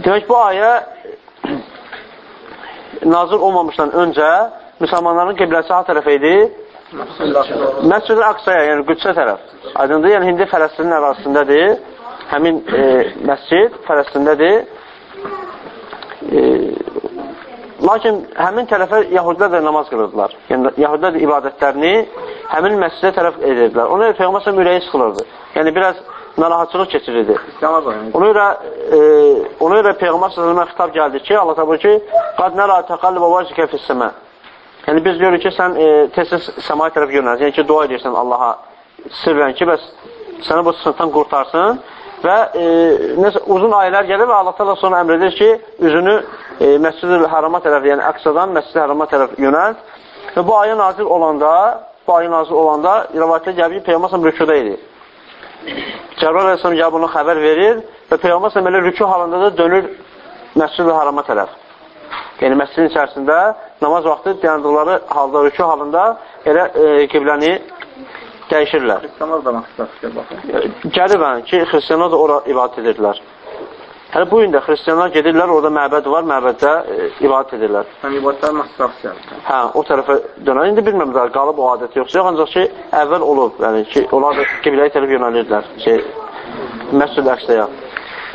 Demək, bu ayə nazır olmamışdan öncə müsəlmanların qibləsi ha tərəf idi? Məscid-ül Aqsaya, yəni Qüdsə tərəf. Aydındır, yəni indi Fələstinin ərazisindədir. Həmin e, məscid Fələstindədir. E, Lakin həmin tərəfə yahudilər də namaz qılırdılar. Yəni, yahudilər də ibadətlərini həmin məscidə tərəf edirdilər. Ona görə Peyğəmbər ürəyi sıxılırdı. Yəni, biraz narahatçılıq keçirirdi. Ona görə, e, ona görə Peyğəmbər səhəmə xitab gəldi ki, Allah tabi ki, qad nəra təqallibə vacikə fissəmə. Yəni, biz görürük ki, sən e, tez-tez səmaya tərəf yönəlsən. Yəni ki, dua edirsən Allaha sirrən ki, bəs səni bu sıxıntıdan qurtarsın və e, nəsə, uzun ayələr gəlir və Allah təala sonra əmr edir ki, üzünü e, Məscid-ül Harama tərəf, yəni Əqsadan Məscid-ül Harama tərəf yönəlt. Və bu ayə nazil olanda, bu ayə nazil olanda rivayətdə gəlir ki, Peyğəmbər rükuda idi. Cəbrəl əleyhissalam gəlib ona xəbər verir və Peyğəmbər elə rüku halında da dönür Məscid-ül Harama tərəf. Yəni məscidin içərisində namaz vaxtı dayandıqları halda rüku halında elə e, qibləni dəyişirlər. Xristianlar da məqsəddir, baxın. Gəlibən ki, xristianlar da ora ibadət edirlər. Hələ bu gün də xristianlar gedirlər, orada məbəd var, məbəddə e, ibadət edirlər. Həm ibadətlər məqsəddir. Hə, o tərəfə dönər. İndi bilmirəm də qalıb o adət yoxsa yox, ancaq ki, əvvəl olub, yəni ki, onlar da qibləyə tərəf yönəlirdilər, şey, Məscid Əqsəyə.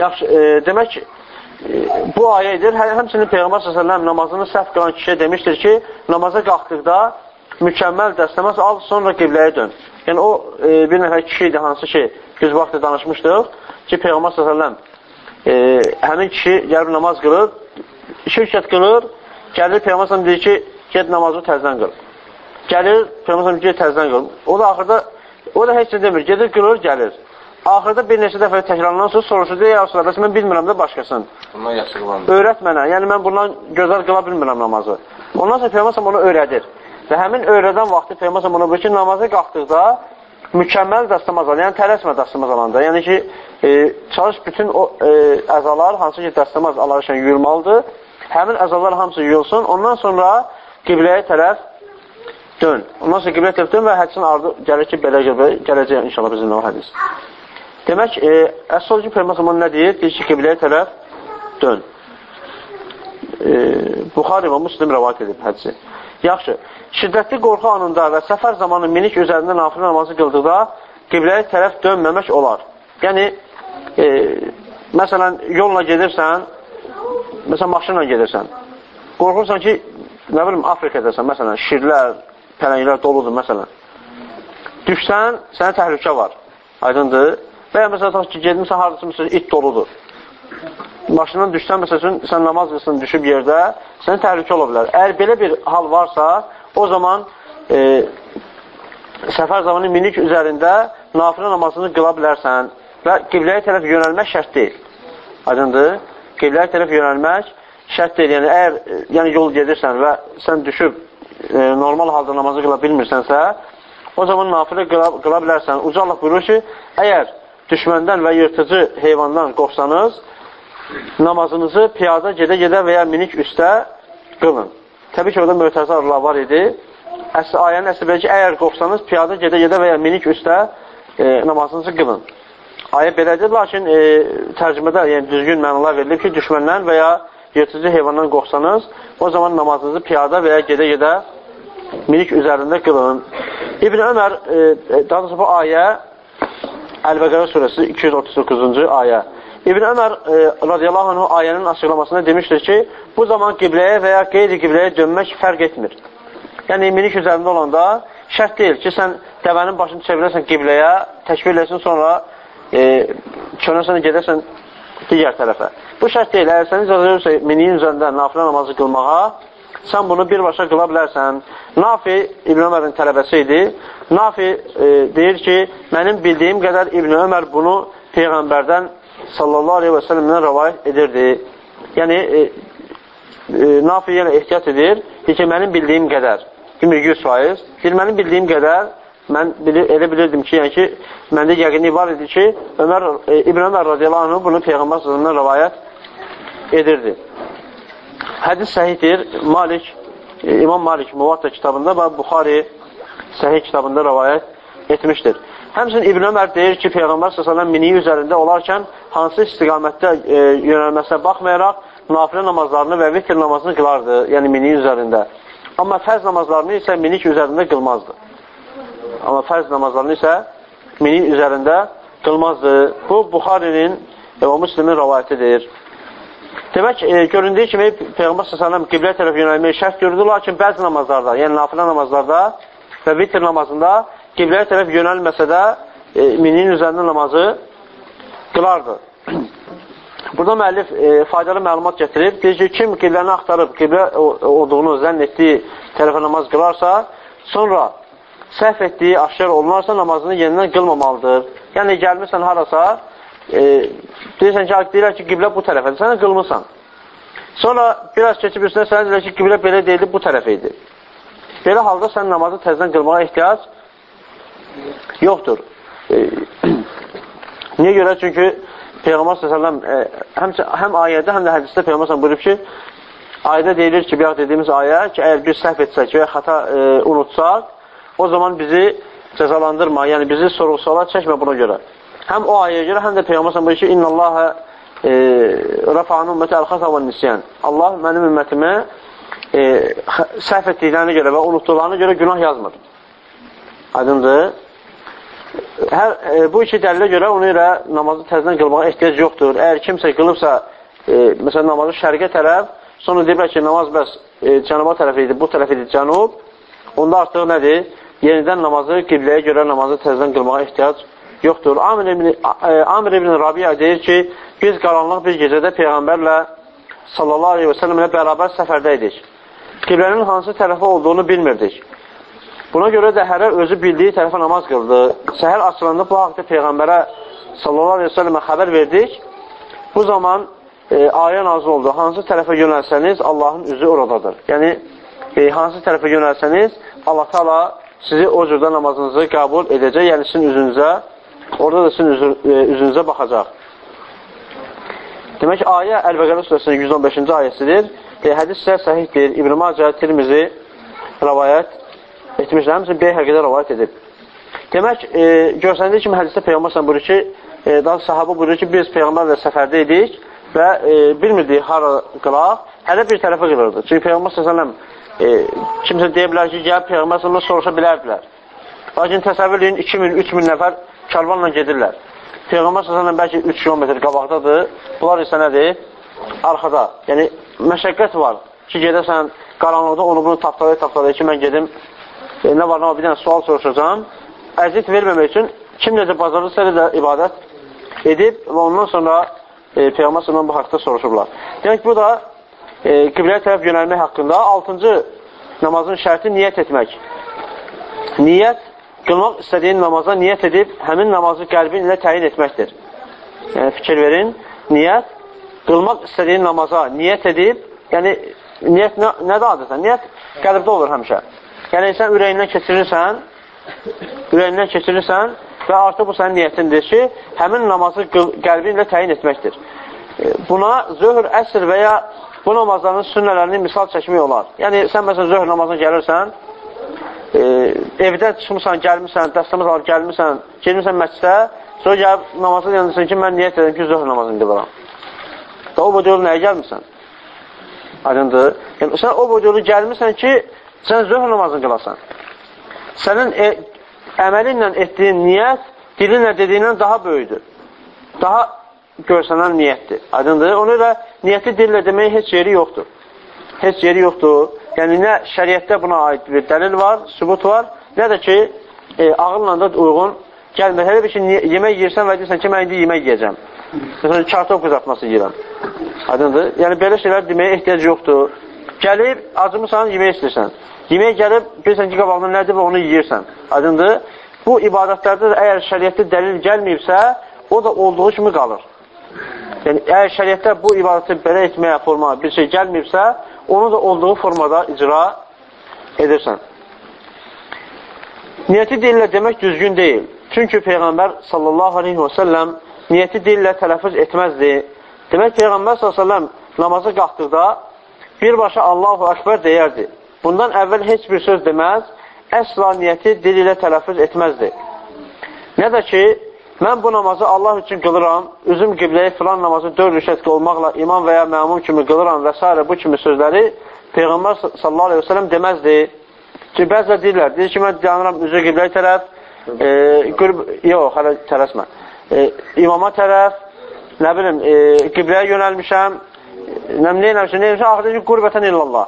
Yaxşı, e, demək e, bu ayə edir. Hə, həmçinin Peyğəmbər s.ə.v namazını səhv qılan kişiyə demişdir ki, namaza qalxdıqda mükəmməl dəstəməz al, sonra qibləyə dön. Yəni o e, bir nəfər kişi idi, hansı ki, düz vaxtda danışmışdıq ki, Peyğəmbər s.ə.v e, həmin kişi gəlib namaz qılır, şirkət qılır, gəlir Peyğəmbər s.ə.v deyir ki, get namazı təzdən qıl. Gəlir, Peyğəmbər s.ə.v get təzdən qıl. O da axırda, o da heç nə demir, gedir, qılır, gəlir. Axırda bir neçə dəfə təkrarlanan sonra soruşur, deyə, ya Rasulallah, bəs mən bilmirəm də başqasın. Bundan yaxşı qılandır. Öyrət mənə, yəni mən bundan gözəl qıla bilmirəm namazı. Ondan sonra Peyğəmbər s.ə.v onu öyrədir. Və həmin öyrədən vaxtı Peyğəmbər ona buyurur ki, namaza qalxdıqda mükəmməl dəstəmaz al, yəni tələsmə dəstəmaz alanda. Yəni ki, e, çalış bütün o e, əzalar, hansı ki, dəstəmaz alarkən yuyulmalıdır. Həmin əzalar hamısı yuyulsun. Ondan sonra qibləyə tərəf dön. Ondan sonra qibləyə tərəf dön və hədisin ardı gəlir ki, belə gələcək, inşallah bizimlə o hədis. Demək, e, əsas ki, Peyğəmbər nə deyir? Deyir ki, qibləyə tərəf dön. E, Buxari və Müslim rəvat edib hədisi. Yaxşı, şiddətli qorxu anında və səfər zamanı minik üzərində nafilə namazı qıldıqda qibləyə tərəf dönməmək olar. Yəni, e, məsələn, yolla gedirsən, məsələn, maşınla gedirsən, qorxursan ki, nə bilim, Afrikadəsən, məsələn, şirlər, pələnglər doludur, məsələn. Düşsən, sənə təhlükə var, aydındır. Və ya məsələn, ki, gedmirsən, haradasa, məsələn, it doludur maşından düşsən, məsəl üçün, sən namaz qılsın düşüb yerdə, sənə təhlükə ola bilər. Əgər belə bir hal varsa, o zaman e, səfər zamanı minik üzərində nafilə namazını qıla bilərsən və qibləyə tərəf yönəlmək şərt deyil. Aydındır? Qibləyə tərəf yönəlmək şərt deyil. Yəni, əgər e, yəni, yol gedirsən və sən düşüb e, normal halda namazı qıla bilmirsənsə, o zaman nafilə qıla, qıla bilərsən. Uca Allah buyurur ki, əgər düşməndən və yırtıcı heyvandan qorxsanız, namazınızı piyada gedə-gedə və ya minik üstə qılın. Təbii ki, orada möhtəzə arılar var idi. Əsli, ayənin əsli belə ki, əgər qorxsanız, piyada gedə-gedə və ya minik üstə e, namazınızı qılın. Ayə belədir, lakin e, tərcümədə yəni, düzgün mənalar verilib ki, düşməndən və ya yırtıcı heyvandan qorxsanız, o zaman namazınızı piyada və ya gedə-gedə minik üzərində qılın. İbn Ömər, e, e daha doğrusu bu ayə Əl-Bəqərə surəsi 239-cu ayə. İbn Ömər e, radiyallahu anh ayənin açıqlamasında demişdir ki, bu zaman qibləyə və ya qeyri-qibləyə dönmək fərq etmir. Yəni, minik üzərində olanda şərt deyil ki, sən dəvənin başını çevirəsən qibləyə, təkbir eləsin, sonra e, çönəsən, gedəsən digər tərəfə. Bu şərt deyil, əgər sən icazə verirsə miniyin üzərində nafilə namazı qılmağa, sən bunu birbaşa qıla bilərsən. Nafi İbn Ömərin tələbəsi idi. Nafi e, deyir ki, mənim bildiyim qədər İbn Ömər bunu Peyğəmbərdən sallallahu aleyhi və səlləmdən rəvayət edirdi. Yəni, e, e, Nafi yenə ehtiyat edir, deyir ki, mənim bildiyim qədər, demir 100%, deyir, mənim bildiyim qədər, mən bilir, elə bilirdim ki, yəni ki, məndə yəqinlik var idi ki, Ömər, e, İbn Ömər radiyallahu anh bunu Peyğəmbər sallallahu rəvayət edirdi. Hədis səhiddir. Malik, e, İmam Malik Muvatta kitabında və Buxari səhih kitabında rəvayət etmişdir. Həmçinin İbn Ömər deyir ki, Peyğəmbər s.ə.v miniyi üzərində olarkən hansı istiqamətdə e, yönəlməsinə baxmayaraq nafilə namazlarını və vitr namazını qılardı, yəni miniyi üzərində. Amma fərz namazlarını isə minik üzərində qılmazdı. Amma fərz namazlarını isə minik üzərində qılmazdı. Bu, Buxarinin və Müslimin rəvayətidir. Demək, e, göründüyü kimi Peyğəmbər s.ə.v qiblə tərəf yönəlməyi şərt gördü, lakin bəzi namazlarda, yəni nafilə namazlarda və vitr namazında qibləyə tərəf yönəlməsə də e, minin üzərində namazı qılardı. Burada müəllif e, faydalı məlumat gətirib, deyir ki, kim qibləni axtarıb, qiblə olduğunu zənn etdiyi tərəfə namaz qılarsa, sonra səhv etdiyi aşkar olunarsa, namazını yenidən qılmamalıdır. Yəni, gəlmirsən harasa, e, deyirsən ki, deyirlər ki, qiblə bu tərəfədir, sən qılmısan. Sonra biraz keçib üstünə sənə deyirlər ki, qiblə belə deyildi, bu tərəfə idi. Belə halda sən namazı təzdən qılmağa ehtiyac yoxdur. E, niyə görə? Çünki Peyğəmbər s.ə.v e, həm, həm ayədə, həm də hədisdə Peyğəmbər s.ə.v buyurub ki, ayədə deyilir ki, bir dediyimiz ayə ki, əgər bir səhv etsək və xata e, unutsaq, o zaman bizi cəzalandırma, yəni bizi sorğu-suala çəkmə buna görə. Həm o ayəyə görə, həm də Peyğəmbər s.ə.v buyurur ki, İnnəlləhə e, rəfa'anı ümməti əl-xəsə və nisyan. Allah mənim ümmətimə e, səhv etdiklərinə görə və unutduqlarına görə günah yazmır. Aydındır. Hər, e, bu iki dəlilə görə ona görə namazı təzdən qılmağa ehtiyac yoxdur. Əgər kimsə qılıbsa, e, məsələn, namazı şərqə tərəf, sonra deyiblər ki, namaz bəs e, cənuba tərəf idi, bu tərəf idi cənub, onda artıq nədir? Yenidən namazı, qibləyə görə namazı təzdən qılmağa ehtiyac yoxdur. Amir ibn, e, Amir ibn Rabia deyir ki, biz qaranlıq bir gecədə Peyğəmbərlə sallallahu aleyhi və sələm ilə bərabər səfərdə idik. Qiblənin hansı tərəfə olduğunu bilmirdik. Buna görə də hərə özü bildiyi tərəfə namaz qıldı. Səhər açılanda bu haqda Peyğəmbərə sallallahu aleyhi və sələmə xəbər verdik. Bu zaman e, ayə nazı oldu. Hansı tərəfə yönəlsəniz, Allahın üzü oradadır. Yəni, e, hansı tərəfə yönəlsəniz, Allah taala sizi o cürdə namazınızı qəbul edəcək, yəni sizin üzünüzə Orada da sizin üzür, e, üzünüzə baxacaq. Demək ki, ayə Əl-Bəqərə surəsinin 115-ci ayəsidir. E, hədis isə səhihdir. İbn-i Macə, Tirmizi rəvayət etmişdir. Həmçin Beyhəqidə rəvayət edib. Demək, e, görsəndiyi kimi hədisdə Peyğəmbər sən buyurur ki, e, daha sahabı buyurur ki, biz Peyğəmbərlə səfərdə idik və e, bilmirdik hara qılaq, hələ bir tərəfə qılırdı. Çünki Peyğəmbər s.ə.v e, kimsə deyə bilər ki, gəlib Peyğəmbər s.ə.v soruşa bilərdilər. Lakin təsəvvür edin, 2000, 3000 nəfər karvanla gedirlər. Peyğəmbər s.ə.v bəlkə 3 km qabaqdadır. Bunlar isə nədir? Arxada. Yəni, məşəqqət var ki, gedəsən qaranlıqda onu bunu taptalaya taptalaya ki, mən gedim, nə var, nə var, bir dənə sual soruşacağım. Əziyyət verməmək üçün kim necə bazarlısa da ibadət edib və ondan sonra e, Peyğəmbər s.ə.v bu haqda soruşurlar. Demək bu da e, qibləyə tərəf yönəlmək haqqında 6-cı namazın şərti niyyət etmək. Niyyət qılmaq istədiyin namaza niyyət edib, həmin namazı qəlbin ilə təyin etməkdir. Yəni, fikir verin, niyyət, qılmaq istədiyin namaza niyyət edib, yəni, niyyət nə, nədir adəsən? Niyyət qəlbdə olur həmişə. Yəni, sən ürəyindən keçirirsən, ürəyindən keçirirsən və artıq bu sənin niyyətindir ki, həmin namazı qəlbin ilə təyin etməkdir. E, buna zöhr, əsr və ya bu namazların sünnələrini misal çəkmək olar. Yəni, sən məsələn zöhr namazına gəlirsən, e, evdən çıxmısan, gəlmirsən, dəstəmiz alıb gəlmirsən, gelmirsən məscidə, sonra gəlib namazı yanırsan ki, mən niyyət edim ki, zöhr namazını qılaram. Da o boyda yolu nəyə gəlmirsən? Aydındır. Yəni, sən o boyda yolu gəlmirsən ki, sən zöhr namazını qılasan. Sənin e, əməlinlə etdiyin niyyət dilinlə dediyindən daha böyüdür. Daha görsənən niyyətdir. Aydındır. Ona görə niyyəti dillə demək heç yeri yoxdur. Heç yeri yoxdur. Yəni, nə şəriətdə buna aid bir dəlil var, sübut var, nə də ki, e, ağılla da uyğun gəlmir. Hələ bir ki, yemək yiyirsən və deyirsən ki, mən indi yemək yiyəcəm. Məsələn, kartof qızartması yeyirəm. Aydındır? Yəni, belə şeylər deməyə ehtiyac yoxdur. Gəlib, acımısan, yemək istəyirsən. Yemək gəlib, bilirsən ki, qabağında nədir və onu yeyirsən. Aydındır? Bu ibadətlərdə də əgər şəriətdə dəlil gəlməyibsə, o da olduğu kimi qalır. Yəni, əgər şəriətdə bu ibadəti belə etməyə forma bir şey gəlməyibsə, onu da olduğu formada icra edirsən. Niyyəti dillə demək düzgün deyil. Çünki Peyğəmbər sallallahu aleyhi və səlləm niyyəti dillə tələffüz etməzdi. Demək, Peyğəmbər s.ə.v namazı qalxdıqda birbaşa Allahu Akbar deyərdi. Bundan əvvəl heç bir söz deməz, əsla niyyəti dil ilə tələffüz etməzdi. Nə də ki, mən bu namazı Allah üçün qılıram, üzüm qibləyə filan namazı dörd rüşət olmaqla imam və ya məmum kimi qılıram və s. bu kimi sözləri Peyğəmbər sallallahu aleyhi ve sellem deməzdi. Ki, bəzə deyirlər, deyir ki, mən yanıram üzü qibləyə tərəf, e, qürb, yox, hələ tələsmə e, imama tərəf, nə bilim, e, qibləyə yönəlmişəm, nə neyləmişəm, neyləmişəm, axırda ki, qurbətən illallah.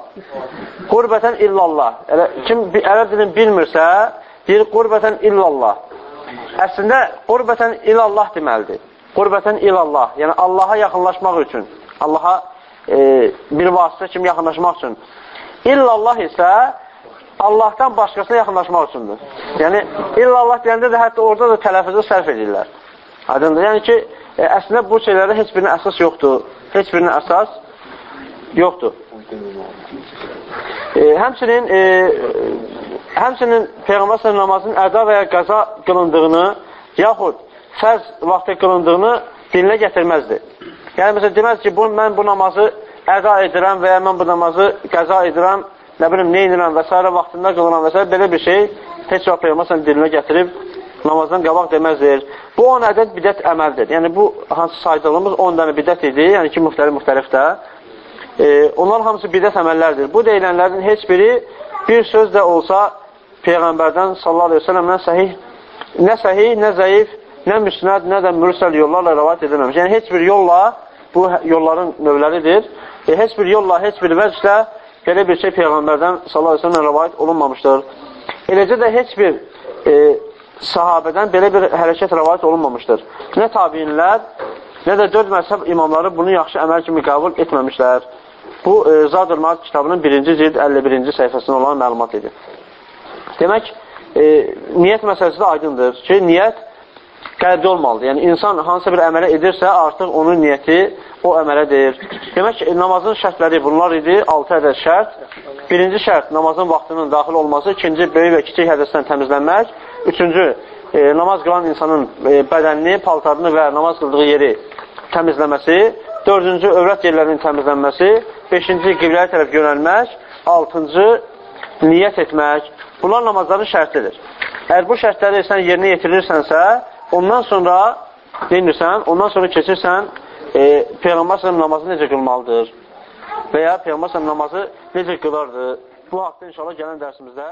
Qurbətən illallah. Elə, kim ərəb dilini bilmirsə, deyir qurbətən illallah. Əslində, qurbətən ilallah deməlidir. Qurbətən ilallah, yəni Allaha yaxınlaşmaq üçün, Allaha e, bir vasitə kimi yaxınlaşmaq üçün. İllallah isə Allahdan başqasına yaxınlaşmaq üçündür. Yəni, illallah deyəndə də hətta orada da tələffüzü sərf edirlər. Aydındır. Yəni ki, e, əslində bu şeylərdə heç birinin əsas yoxdur. Heç birinin əsas yoxdur. E, həmçinin e, həmçinin Peyğəmbər namazının əda və ya qəza qılındığını yaxud fərz vaxtı qılındığını dilinə gətirməzdi. Yəni, məsələn, deməz ki, bu, mən bu namazı əda edirəm və ya mən bu namazı qəza edirəm, nə bilim, nə edirəm və s. vaxtında qılıram və s. Belə bir şey heç vaxt Peyğəmbər dilinə gətirib namazdan qabaq deməzdir. Bu 10 ədəd bidət əməldir. Yəni, bu hansı saydığımız 10 dənə bidət idi, yəni ki, müxtəlif-müxtəlif də. E, onlar hamısı bidət əməllərdir. Bu deyilənlərin heç biri bir söz də olsa Peyğəmbərdən sallallahu aleyhi ve sellemdən səhih, nə səhih, nə zəif, nə müsnəd, nə də mürsəl yollarla rəvat edilməmiş. Yəni, heç bir yolla, bu yolların növləridir, e, heç bir yolla, heç bir vəclə belə bir şey Peyğəmbərdən sallallahu aleyhi ve sellemdən rəvat olunmamışdır. Eləcə də heç bir e, sahabədən belə bir hərəkət rəvayət olunmamışdır. Nə tabinlər, nə də dörd məzhəb imamları bunu yaxşı əməl kimi qəbul etməmişlər. Bu, e, Zadur Mad kitabının birinci cild 51-ci səhifəsində olan məlumat idi. Demək, e, niyyət məsələsi də aydındır ki, niyyət qəlbdə olmalıdır. Yəni, insan hansısa bir əmələ edirsə, artıq onun niyyəti o əmələdir. Demək ki, namazın şərtləri bunlar idi, 6 ədəd şərt. Birinci şərt, namazın vaxtının daxil olması, ikinci, böyük və kiçik hədəsdən təmizlənmək, Üçüncü, e, namaz qılan insanın e, bədənini, paltarını və namaz qıldığı yeri təmizləməsi. Dördüncü, övrət yerlərinin təmizlənməsi. Beşinci, qibləyə tərəf yönəlmək. Altıncı, niyyət etmək. Bunlar namazların şərtidir. Əgər bu şərtləri sən yerinə yetirirsənsə, ondan sonra deyirsən, ondan sonra keçirsən, e, Peyğəmbər sələm namazı necə qılmalıdır və ya Peyğəmbər sələm namazı necə qılardı. Bu haqda inşallah gələn dərsimizdə